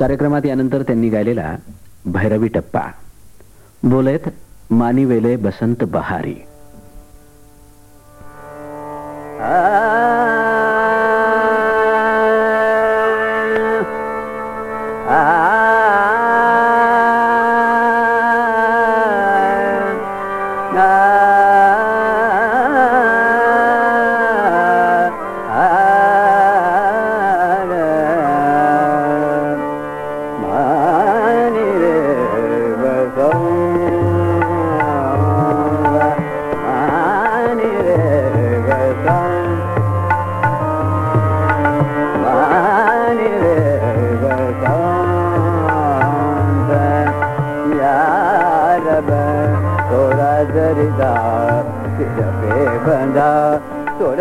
कार्यक्रमात यानंतर त्यांनी गायलेला भैरवी टप्पा बोलेत मानिवेले बसंत बहारी दरिदा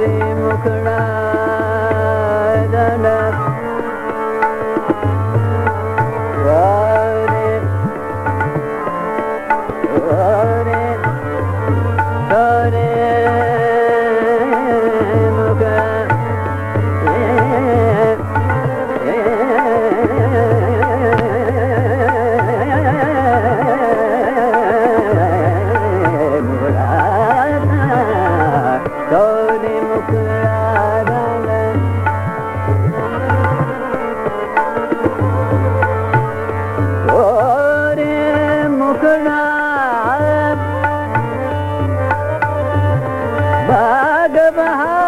रे मुखड़ा भाग महा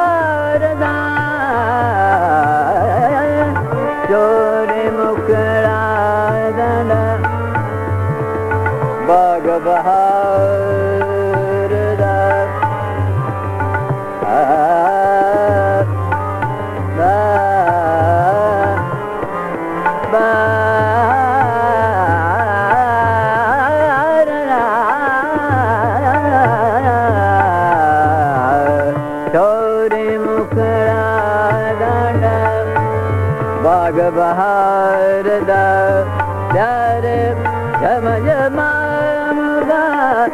baharda Yarim Cemal'im ağımda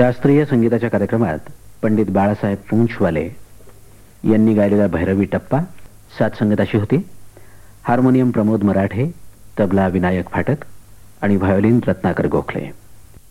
शास्त्रीय संगीताच्या कार्यक्रमात पंडित बाळासाहेब पुंछवाले यांनी गायलेला भैरवी टप्पा सात संगीताशी होती. हार्मोनियम प्रमोद मराठे तबला विनायक फाटक आणि व्हायोलिन रत्नाकर गोखले.